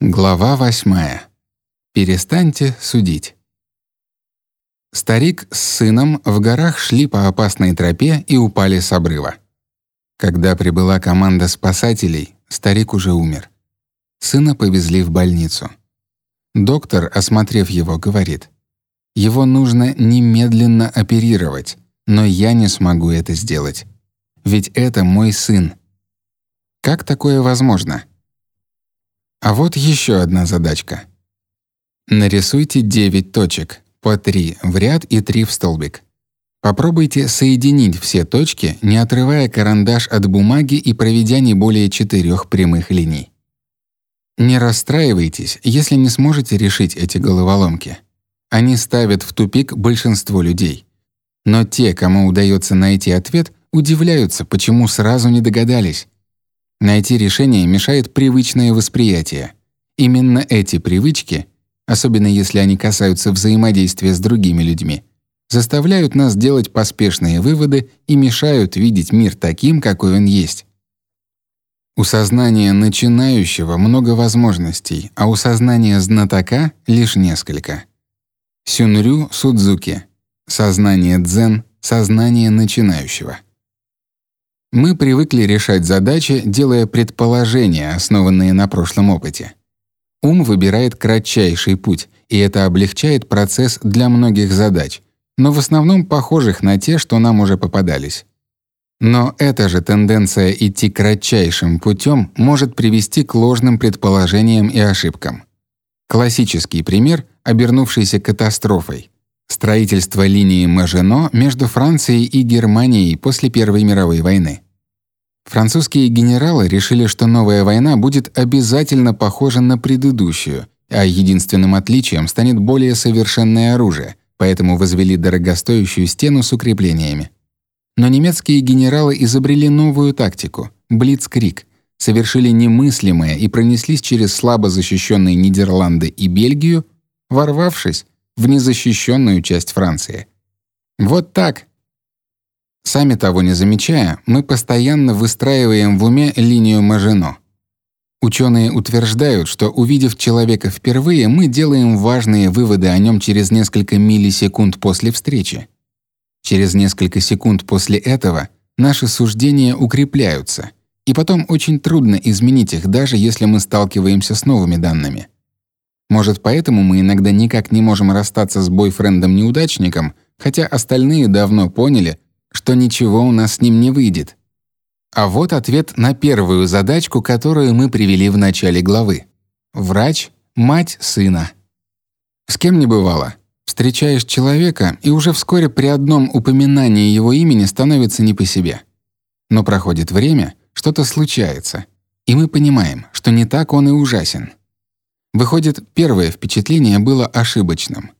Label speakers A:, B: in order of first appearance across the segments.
A: Глава восьмая. Перестаньте судить. Старик с сыном в горах шли по опасной тропе и упали с обрыва. Когда прибыла команда спасателей, старик уже умер. Сына повезли в больницу. Доктор, осмотрев его, говорит: "Его нужно немедленно оперировать, но я не смогу это сделать. Ведь это мой сын". Как такое возможно? А вот еще одна задачка. Нарисуйте 9 точек, по 3 в ряд и 3 в столбик. Попробуйте соединить все точки, не отрывая карандаш от бумаги и проведя не более четырех прямых линий. Не расстраивайтесь, если не сможете решить эти головоломки. Они ставят в тупик большинство людей. Но те, кому удается найти ответ, удивляются, почему сразу не догадались. Найти решение мешает привычное восприятие. Именно эти привычки, особенно если они касаются взаимодействия с другими людьми, заставляют нас делать поспешные выводы и мешают видеть мир таким, какой он есть. У сознания начинающего много возможностей, а у сознания знатока лишь несколько. Сюнрю Судзуки. Сознание дзен, сознание начинающего. Мы привыкли решать задачи, делая предположения, основанные на прошлом опыте. Ум выбирает кратчайший путь, и это облегчает процесс для многих задач, но в основном похожих на те, что нам уже попадались. Но эта же тенденция идти кратчайшим путем может привести к ложным предположениям и ошибкам. Классический пример, обернувшийся катастрофой. Строительство линии Мажино между Францией и Германией после Первой мировой войны. Французские генералы решили, что новая война будет обязательно похожа на предыдущую, а единственным отличием станет более совершенное оружие, поэтому возвели дорогостоящую стену с укреплениями. Но немецкие генералы изобрели новую тактику блицкриг, совершили немыслимое и пронеслись через слабо защищенные Нидерланды и Бельгию, ворвавшись в незащищенную часть Франции. Вот так Сами того не замечая, мы постоянно выстраиваем в уме линию Мажино. Ученые утверждают, что увидев человека впервые, мы делаем важные выводы о нем через несколько миллисекунд после встречи. Через несколько секунд после этого наши суждения укрепляются, и потом очень трудно изменить их, даже если мы сталкиваемся с новыми данными. Может, поэтому мы иногда никак не можем расстаться с бойфрендом-неудачником, хотя остальные давно поняли, что ничего у нас с ним не выйдет. А вот ответ на первую задачку, которую мы привели в начале главы. Врач — мать сына. С кем не бывало. Встречаешь человека, и уже вскоре при одном упоминании его имени становится не по себе. Но проходит время, что-то случается, и мы понимаем, что не так он и ужасен. Выходит, первое впечатление было ошибочным.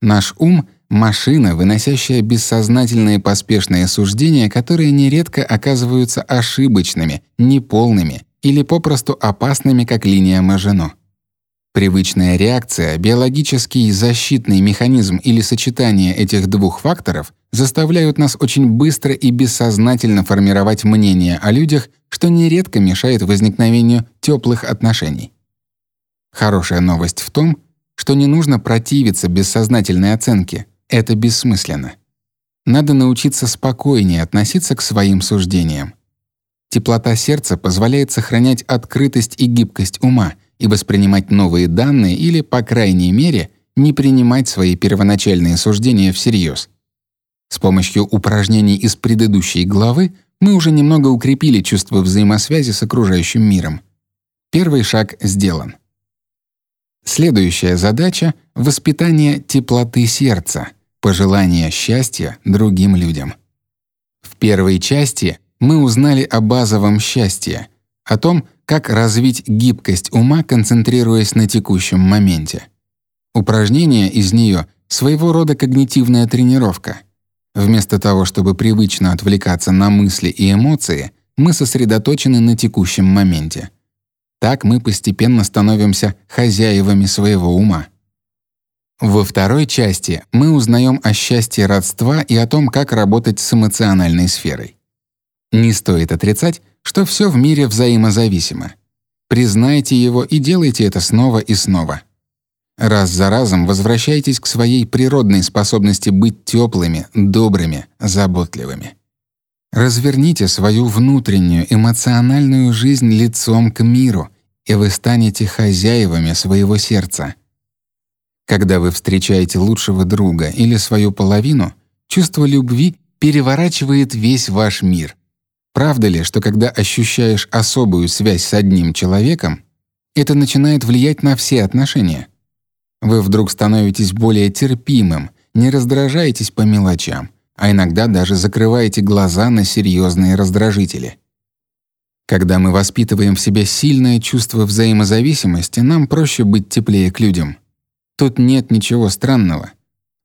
A: Наш ум Машина, выносящая бессознательные поспешные суждения, которые нередко оказываются ошибочными, неполными или попросту опасными, как линия Мажино. Привычная реакция, биологический защитный механизм или сочетание этих двух факторов заставляют нас очень быстро и бессознательно формировать мнение о людях, что нередко мешает возникновению теплых отношений. Хорошая новость в том, что не нужно противиться бессознательной оценке — это бессмысленно. Надо научиться спокойнее относиться к своим суждениям. Теплота сердца позволяет сохранять открытость и гибкость ума и воспринимать новые данные или, по крайней мере, не принимать свои первоначальные суждения всерьез. С помощью упражнений из предыдущей главы мы уже немного укрепили чувство взаимосвязи с окружающим миром. Первый шаг сделан. Следующая задача — воспитание теплоты сердца, пожелание счастья другим людям. В первой части мы узнали о базовом счастье, о том, как развить гибкость ума, концентрируясь на текущем моменте. Упражнение из нее — своего рода когнитивная тренировка. Вместо того, чтобы привычно отвлекаться на мысли и эмоции, мы сосредоточены на текущем моменте — так мы постепенно становимся хозяевами своего ума. Во второй части мы узнаем о счастье родства и о том, как работать с эмоциональной сферой. Не стоит отрицать, что все в мире взаимозависимо. Признайте его и делайте это снова и снова. Раз за разом возвращайтесь к своей природной способности быть теплыми, добрыми, заботливыми. Разверните свою внутреннюю эмоциональную жизнь лицом к миру, и вы станете хозяевами своего сердца. Когда вы встречаете лучшего друга или свою половину, чувство любви переворачивает весь ваш мир. Правда ли, что когда ощущаешь особую связь с одним человеком, это начинает влиять на все отношения? Вы вдруг становитесь более терпимым, не раздражаетесь по мелочам, а иногда даже закрываете глаза на серьезные раздражители. Когда мы воспитываем в себе сильное чувство взаимозависимости, нам проще быть теплее к людям. Тут нет ничего странного.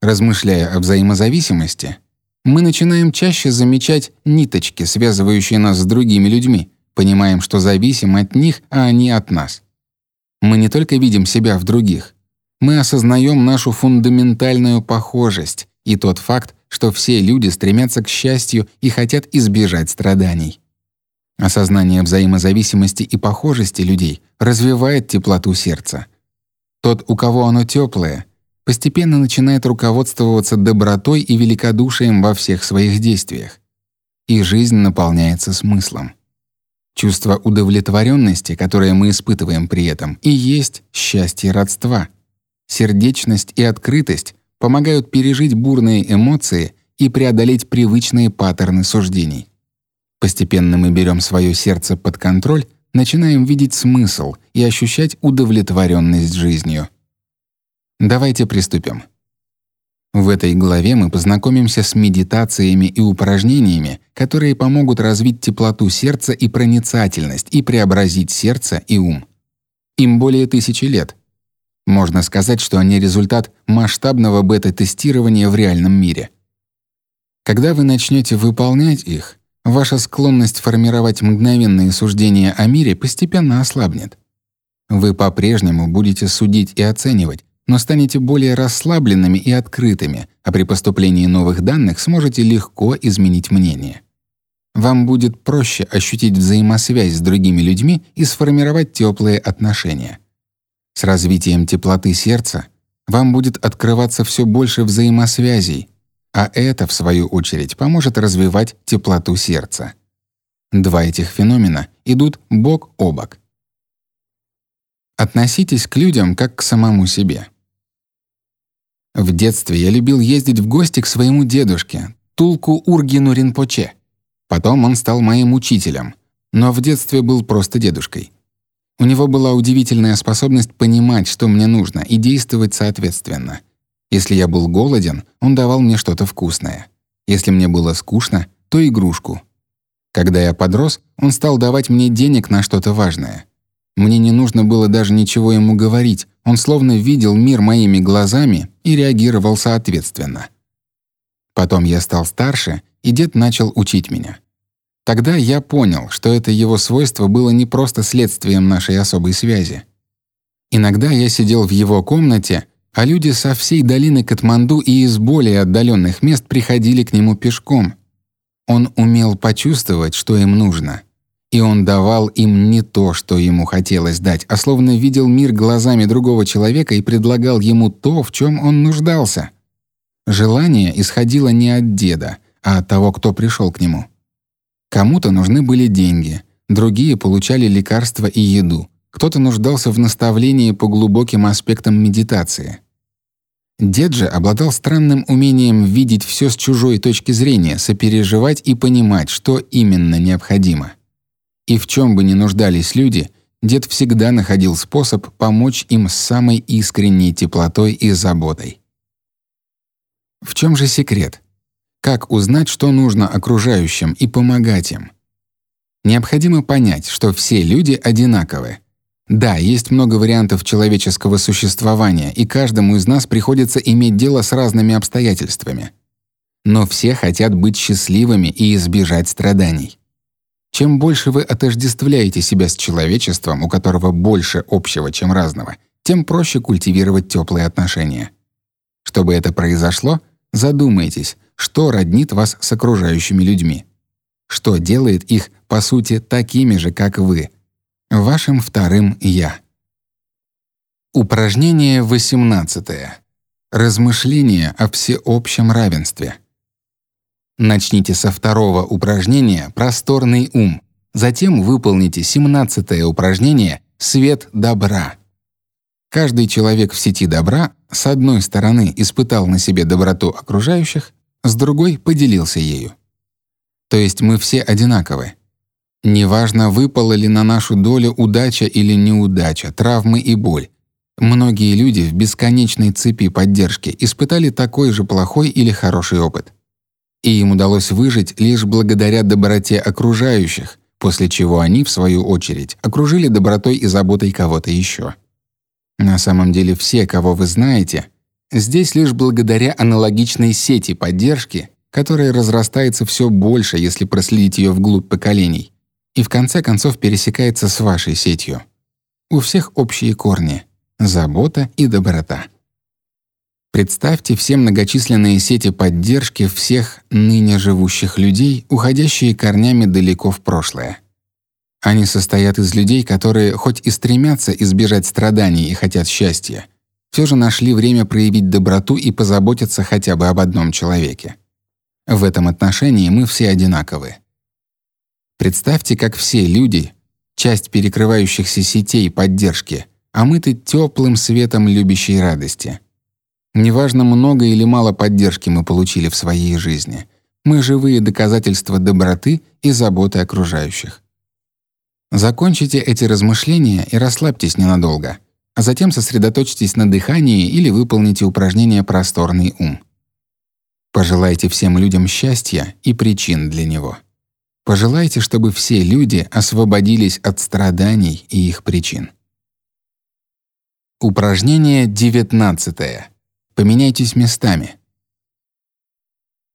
A: Размышляя о взаимозависимости, мы начинаем чаще замечать ниточки, связывающие нас с другими людьми, понимаем, что зависим от них, а они от нас. Мы не только видим себя в других, мы осознаем нашу фундаментальную похожесть и тот факт, что все люди стремятся к счастью и хотят избежать страданий. Осознание взаимозависимости и похожести людей развивает теплоту сердца. Тот, у кого оно теплое, постепенно начинает руководствоваться добротой и великодушием во всех своих действиях. И жизнь наполняется смыслом. Чувство удовлетворенности, которое мы испытываем при этом, и есть счастье родства — Сердечность и открытость помогают пережить бурные эмоции и преодолеть привычные паттерны суждений. Постепенно мы берем свое сердце под контроль, начинаем видеть смысл и ощущать удовлетворенность жизнью. Давайте приступим. В этой главе мы познакомимся с медитациями и упражнениями, которые помогут развить теплоту сердца и проницательность и преобразить сердце и ум. Им более тысячи лет, можно сказать, что они результат масштабного бета-тестирования в реальном мире. Когда вы начнете выполнять их, ваша склонность формировать мгновенные суждения о мире постепенно ослабнет. Вы по-прежнему будете судить и оценивать, но станете более расслабленными и открытыми, а при поступлении новых данных сможете легко изменить мнение. Вам будет проще ощутить взаимосвязь с другими людьми и сформировать теплые отношения. С развитием теплоты сердца вам будет открываться все больше взаимосвязей, а это, в свою очередь, поможет развивать теплоту сердца. Два этих феномена идут бок о бок. Относитесь к людям как к самому себе. В детстве я любил ездить в гости к своему дедушке, Тулку Ургину Ринпоче. Потом он стал моим учителем, но в детстве был просто дедушкой. У него была удивительная способность понимать, что мне нужно, и действовать соответственно. Если я был голоден, он давал мне что-то вкусное. Если мне было скучно, то игрушку. Когда я подрос, он стал давать мне денег на что-то важное. Мне не нужно было даже ничего ему говорить, он словно видел мир моими глазами и реагировал соответственно. Потом я стал старше, и дед начал учить меня. Тогда я понял, что это его свойство было не просто следствием нашей особой связи. Иногда я сидел в его комнате, а люди со всей долины Катманду и из более отдаленных мест приходили к нему пешком. Он умел почувствовать, что им нужно. И он давал им не то, что ему хотелось дать, а словно видел мир глазами другого человека и предлагал ему то, в чем он нуждался. Желание исходило не от деда, а от того, кто пришел к нему. Кому-то нужны были деньги, другие получали лекарства и еду, кто-то нуждался в наставлении по глубоким аспектам медитации. Дед же обладал странным умением видеть все с чужой точки зрения, сопереживать и понимать, что именно необходимо. И в чем бы ни нуждались люди, дед всегда находил способ помочь им с самой искренней теплотой и заботой. В чем же секрет? Как узнать, что нужно окружающим, и помогать им? Необходимо понять, что все люди одинаковы. Да, есть много вариантов человеческого существования, и каждому из нас приходится иметь дело с разными обстоятельствами. Но все хотят быть счастливыми и избежать страданий. Чем больше вы отождествляете себя с человечеством, у которого больше общего, чем разного, тем проще культивировать теплые отношения. Чтобы это произошло, задумайтесь, что роднит вас с окружающими людьми? Что делает их, по сути, такими же, как вы? Вашим вторым «я». Упражнение 18. Размышление о всеобщем равенстве. Начните со второго упражнения «Просторный ум», затем выполните 17 упражнение «Свет добра». Каждый человек в сети добра с одной стороны испытал на себе доброту окружающих, с другой поделился ею. То есть мы все одинаковы. Неважно, выпала ли на нашу долю удача или неудача, травмы и боль. Многие люди в бесконечной цепи поддержки испытали такой же плохой или хороший опыт. И им удалось выжить лишь благодаря доброте окружающих, после чего они, в свою очередь, окружили добротой и заботой кого-то еще. На самом деле все, кого вы знаете, здесь лишь благодаря аналогичной сети поддержки, которая разрастается все больше, если проследить ее вглубь поколений, и в конце концов пересекается с вашей сетью. У всех общие корни — забота и доброта. Представьте все многочисленные сети поддержки всех ныне живущих людей, уходящие корнями далеко в прошлое. Они состоят из людей, которые хоть и стремятся избежать страданий и хотят счастья, все же нашли время проявить доброту и позаботиться хотя бы об одном человеке. В этом отношении мы все одинаковы. Представьте, как все люди, часть перекрывающихся сетей поддержки, омыты теплым светом любящей радости. Неважно, много или мало поддержки мы получили в своей жизни, мы живые доказательства доброты и заботы окружающих. Закончите эти размышления и расслабьтесь ненадолго, а затем сосредоточьтесь на дыхании или выполните упражнение «Просторный ум». Пожелайте всем людям счастья и причин для него. Пожелайте, чтобы все люди освободились от страданий и их причин. Упражнение 19. Поменяйтесь местами.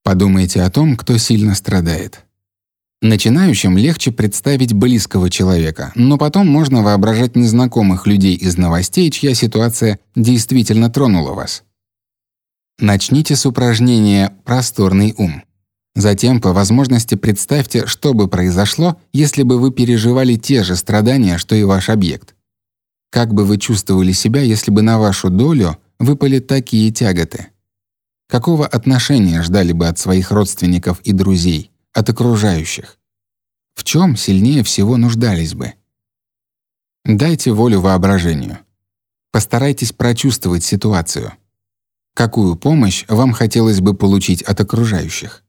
A: Подумайте о том, кто сильно страдает. Начинающим легче представить близкого человека, но потом можно воображать незнакомых людей из новостей, чья ситуация действительно тронула вас. Начните с упражнения «Просторный ум». Затем, по возможности, представьте, что бы произошло, если бы вы переживали те же страдания, что и ваш объект. Как бы вы чувствовали себя, если бы на вашу долю выпали такие тяготы? Какого отношения ждали бы от своих родственников и друзей, от окружающих? В чем сильнее всего нуждались бы? Дайте волю воображению. Постарайтесь прочувствовать ситуацию. Какую помощь вам хотелось бы получить от окружающих?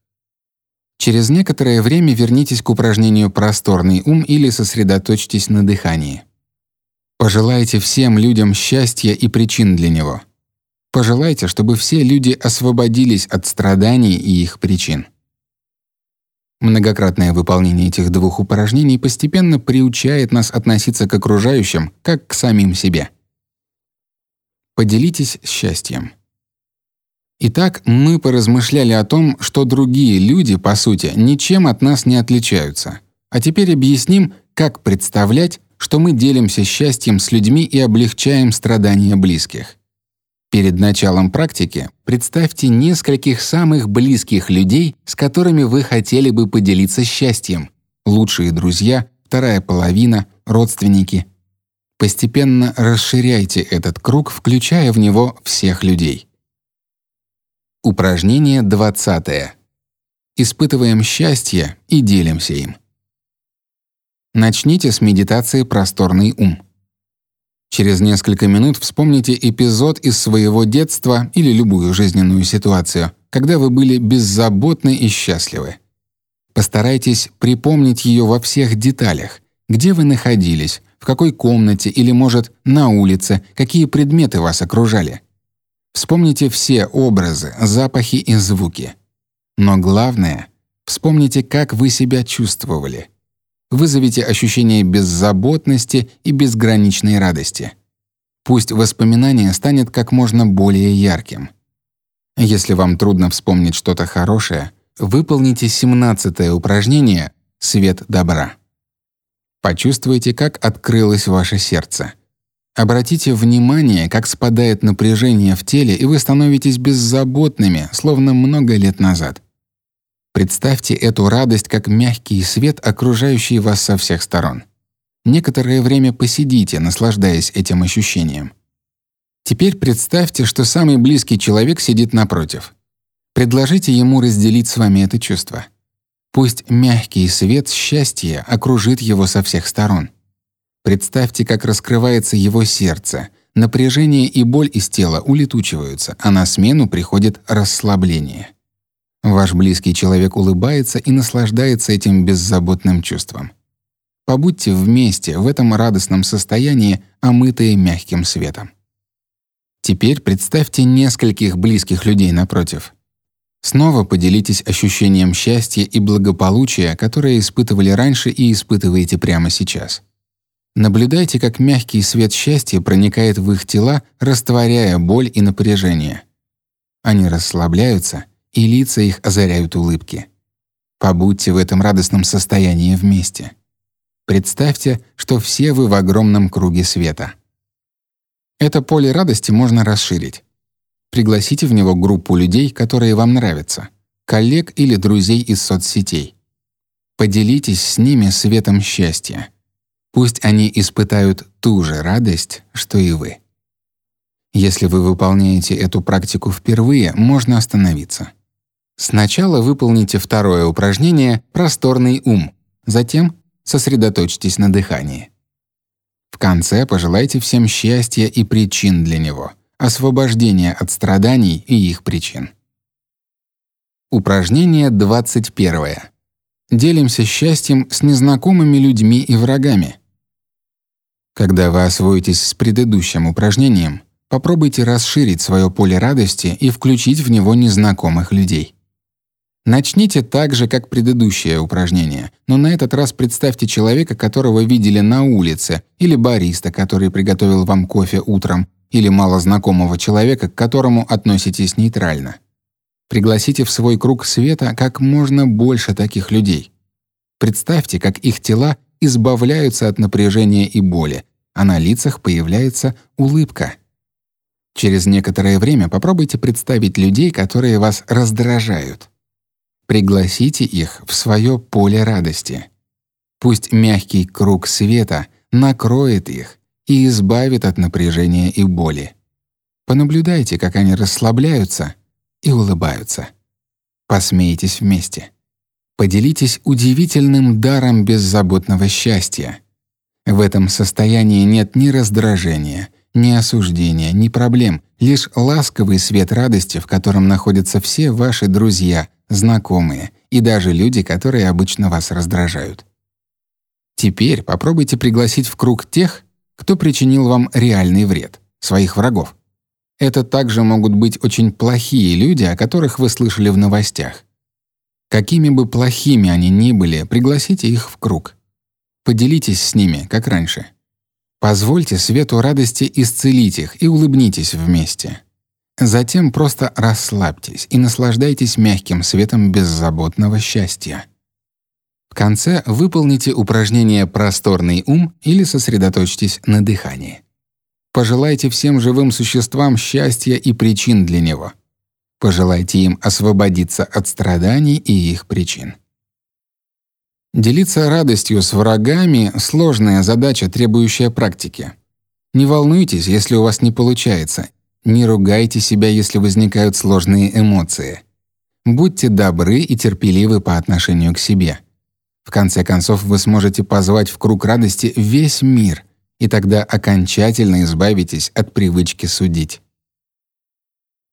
A: Через некоторое время вернитесь к упражнению «Просторный ум» или сосредоточьтесь на дыхании. Пожелайте всем людям счастья и причин для него. Пожелайте, чтобы все люди освободились от страданий и их причин. Многократное выполнение этих двух упражнений постепенно приучает нас относиться к окружающим как к самим себе. Поделитесь счастьем. Итак, мы поразмышляли о том, что другие люди, по сути, ничем от нас не отличаются. А теперь объясним, как представлять, что мы делимся счастьем с людьми и облегчаем страдания близких. Перед началом практики представьте нескольких самых близких людей, с которыми вы хотели бы поделиться счастьем. Лучшие друзья, вторая половина, родственники. Постепенно расширяйте этот круг, включая в него всех людей. Упражнение 20. Испытываем счастье и делимся им. Начните с медитации «Просторный ум». Через несколько минут вспомните эпизод из своего детства или любую жизненную ситуацию, когда вы были беззаботны и счастливы. Постарайтесь припомнить ее во всех деталях, где вы находились, в какой комнате или, может, на улице, какие предметы вас окружали. Вспомните все образы, запахи и звуки. Но главное — вспомните, как вы себя чувствовали. Вызовите ощущение беззаботности и безграничной радости. Пусть воспоминание станет как можно более ярким. Если вам трудно вспомнить что-то хорошее, выполните 17 упражнение «Свет добра». Почувствуйте, как открылось ваше сердце — Обратите внимание, как спадает напряжение в теле, и вы становитесь беззаботными, словно много лет назад. Представьте эту радость как мягкий свет, окружающий вас со всех сторон. Некоторое время посидите, наслаждаясь этим ощущением. Теперь представьте, что самый близкий человек сидит напротив. Предложите ему разделить с вами это чувство. Пусть мягкий свет счастья окружит его со всех сторон. Представьте, как раскрывается его сердце. Напряжение и боль из тела улетучиваются, а на смену приходит расслабление. Ваш близкий человек улыбается и наслаждается этим беззаботным чувством. Побудьте вместе в этом радостном состоянии, омытые мягким светом. Теперь представьте нескольких близких людей напротив. Снова поделитесь ощущением счастья и благополучия, которое испытывали раньше и испытываете прямо сейчас. Наблюдайте, как мягкий свет счастья проникает в их тела, растворяя боль и напряжение. Они расслабляются, и лица их озаряют улыбки. Побудьте в этом радостном состоянии вместе. Представьте, что все вы в огромном круге света. Это поле радости можно расширить. Пригласите в него группу людей, которые вам нравятся, коллег или друзей из соцсетей. Поделитесь с ними светом счастья. Пусть они испытают ту же радость, что и вы. Если вы выполняете эту практику впервые, можно остановиться. Сначала выполните второе упражнение «Просторный ум», затем сосредоточьтесь на дыхании. В конце пожелайте всем счастья и причин для него, освобождения от страданий и их причин. Упражнение 21. Делимся счастьем с незнакомыми людьми и врагами. Когда вы освоитесь с предыдущим упражнением, попробуйте расширить свое поле радости и включить в него незнакомых людей. Начните так же, как предыдущее упражнение, но на этот раз представьте человека, которого видели на улице, или бариста, который приготовил вам кофе утром, или малознакомого человека, к которому относитесь нейтрально. Пригласите в свой круг света как можно больше таких людей. Представьте, как их тела избавляются от напряжения и боли, а на лицах появляется улыбка. Через некоторое время попробуйте представить людей, которые вас раздражают. Пригласите их в свое поле радости. Пусть мягкий круг света накроет их и избавит от напряжения и боли. Понаблюдайте, как они расслабляются и улыбаются. Посмейтесь вместе. Поделитесь удивительным даром беззаботного счастья. В этом состоянии нет ни раздражения, ни осуждения, ни проблем, лишь ласковый свет радости, в котором находятся все ваши друзья, знакомые и даже люди, которые обычно вас раздражают. Теперь попробуйте пригласить в круг тех, кто причинил вам реальный вред, своих врагов. Это также могут быть очень плохие люди, о которых вы слышали в новостях. Какими бы плохими они ни были, пригласите их в круг. Поделитесь с ними, как раньше. Позвольте свету радости исцелить их и улыбнитесь вместе. Затем просто расслабьтесь и наслаждайтесь мягким светом беззаботного счастья. В конце выполните упражнение «Просторный ум» или сосредоточьтесь на дыхании. Пожелайте всем живым существам счастья и причин для него — Пожелайте им освободиться от страданий и их причин. Делиться радостью с врагами — сложная задача, требующая практики. Не волнуйтесь, если у вас не получается. Не ругайте себя, если возникают сложные эмоции. Будьте добры и терпеливы по отношению к себе. В конце концов, вы сможете позвать в круг радости весь мир, и тогда окончательно избавитесь от привычки судить.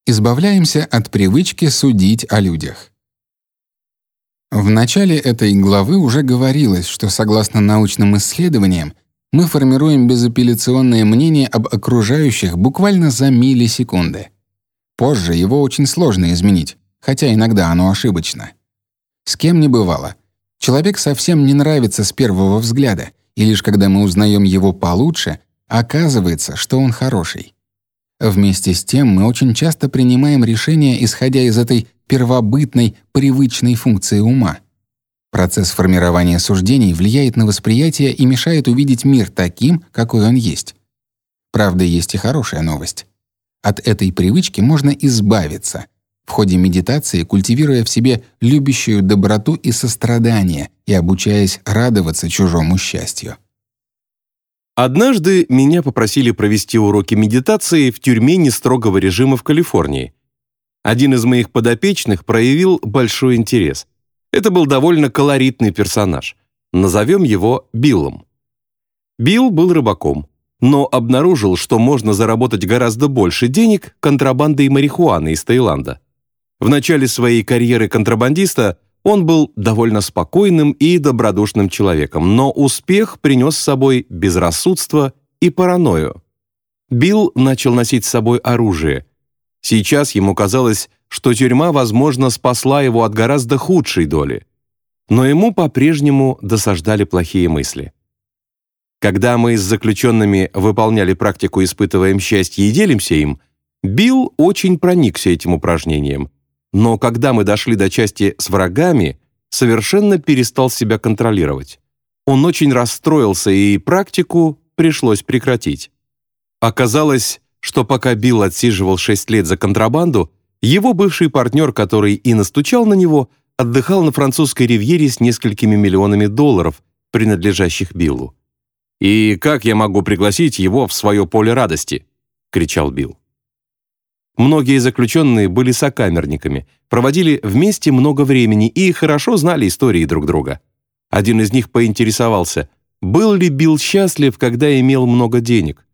A: Избавляемся от привычки судить о людях. В начале этой главы уже говорилось, что согласно научным исследованиям мы формируем безапелляционное мнение об окружающих буквально за миллисекунды. Позже его очень сложно изменить, хотя иногда оно ошибочно. С кем не бывало. Человек совсем не нравится с первого взгляда, и лишь когда мы узнаем его получше, оказывается, что он хороший. Вместе с тем мы очень часто принимаем решения, исходя из этой первобытной, привычной функции ума. Процесс формирования суждений влияет на восприятие и мешает увидеть мир таким, какой он есть. Правда, есть и хорошая новость. От этой привычки можно избавиться, в ходе медитации культивируя в себе любящую доброту и сострадание и обучаясь радоваться чужому счастью.
B: Однажды меня попросили провести уроки медитации в тюрьме нестрогого режима в Калифорнии. Один из моих подопечных проявил большой интерес. Это был довольно колоритный персонаж. Назовем его Биллом. Билл был рыбаком, но обнаружил, что можно заработать гораздо больше денег контрабандой марихуаны из Таиланда. В начале своей карьеры контрабандиста он был довольно спокойным и добродушным человеком, но успех принес с собой безрассудство и паранойю. Билл начал носить с собой оружие. Сейчас ему казалось, что тюрьма, возможно, спасла его от гораздо худшей доли. Но ему по-прежнему досаждали плохие мысли. Когда мы с заключенными выполняли практику «Испытываем счастье» и делимся им, Билл очень проникся этим упражнением – но когда мы дошли до части с врагами, совершенно перестал себя контролировать. Он очень расстроился, и практику пришлось прекратить. Оказалось, что пока Билл отсиживал 6 лет за контрабанду, его бывший партнер, который и настучал на него, отдыхал на французской ривьере с несколькими миллионами долларов, принадлежащих Биллу. «И как я могу пригласить его в свое поле радости?» — кричал Билл. Многие заключенные были сокамерниками, проводили вместе много времени и хорошо знали истории друг друга. Один из них поинтересовался, был ли Билл счастлив, когда имел много денег.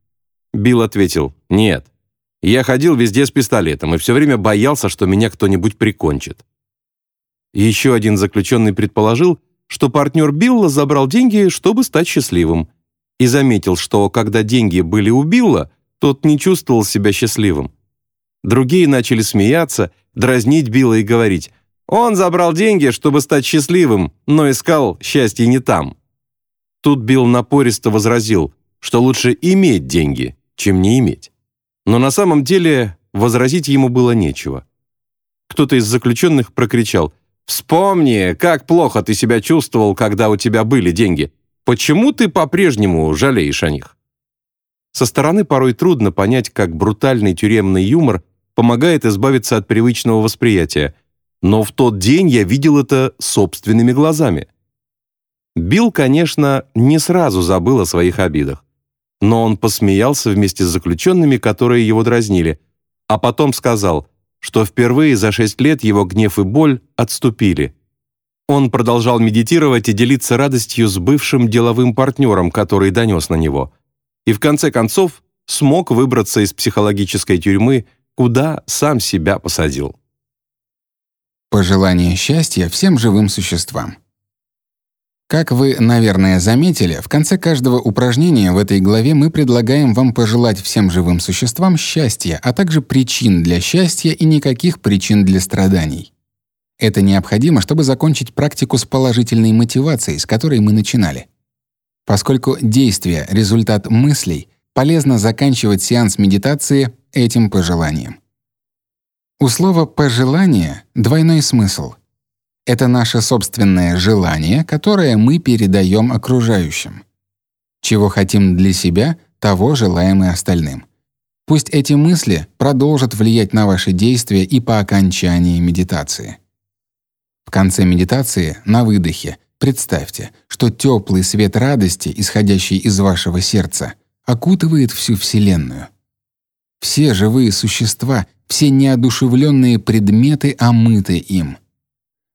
B: Билл ответил «Нет». Я ходил везде с пистолетом и все время боялся, что меня кто-нибудь прикончит. Еще один заключенный предположил, что партнер Билла забрал деньги, чтобы стать счастливым, и заметил, что когда деньги были у Билла, тот не чувствовал себя счастливым. Другие начали смеяться, дразнить Билла и говорить, «Он забрал деньги, чтобы стать счастливым, но искал счастье не там». Тут Билл напористо возразил, что лучше иметь деньги, чем не иметь. Но на самом деле возразить ему было нечего. Кто-то из заключенных прокричал, «Вспомни, как плохо ты себя чувствовал, когда у тебя были деньги. Почему ты по-прежнему жалеешь о них?» Со стороны порой трудно понять, как брутальный тюремный юмор помогает избавиться от привычного восприятия, но в тот день я видел это собственными глазами. Билл, конечно, не сразу забыл о своих обидах, но он посмеялся вместе с заключенными, которые его дразнили, а потом сказал, что впервые за шесть лет его гнев и боль отступили. Он продолжал медитировать и делиться радостью с бывшим деловым партнером, который донес на него, и в конце концов смог выбраться из психологической тюрьмы куда сам себя посадил.
A: Пожелание счастья всем живым существам. Как вы, наверное, заметили, в конце каждого упражнения в этой главе мы предлагаем вам пожелать всем живым существам счастья, а также причин для счастья и никаких причин для страданий. Это необходимо, чтобы закончить практику с положительной мотивацией, с которой мы начинали. Поскольку действие — результат мыслей, полезно заканчивать сеанс медитации этим пожеланием. У слова «пожелание» двойной смысл. Это наше собственное желание, которое мы передаем окружающим. Чего хотим для себя, того желаем и остальным. Пусть эти мысли продолжат влиять на ваши действия и по окончании медитации. В конце медитации, на выдохе, представьте, что теплый свет радости, исходящий из вашего сердца, окутывает всю Вселенную — все живые существа, все неодушевленные предметы омыты им.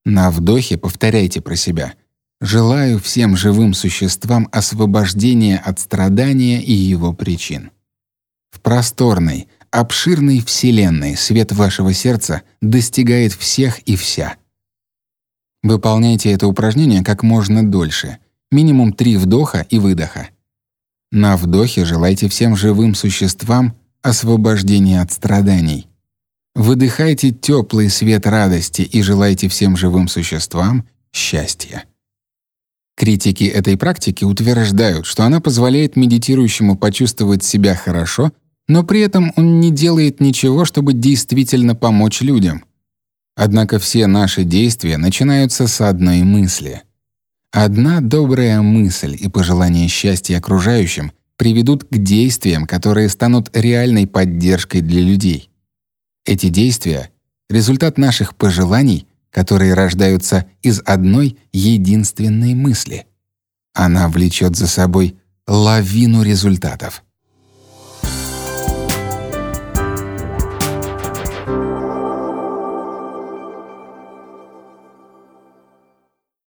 A: На вдохе повторяйте про себя. Желаю всем живым существам освобождения от страдания и его причин. В просторной, обширной Вселенной свет вашего сердца достигает всех и вся. Выполняйте это упражнение как можно дольше, минимум три вдоха и выдоха. На вдохе желайте всем живым существам освобождение от страданий. Выдыхайте теплый свет радости и желайте всем живым существам счастья. Критики этой практики утверждают, что она позволяет медитирующему почувствовать себя хорошо, но при этом он не делает ничего, чтобы действительно помочь людям. Однако все наши действия начинаются с одной мысли. Одна добрая мысль и пожелание счастья окружающим приведут к действиям, которые станут реальной поддержкой для людей. Эти действия — результат наших пожеланий, которые рождаются из одной единственной мысли. Она влечет за собой лавину результатов.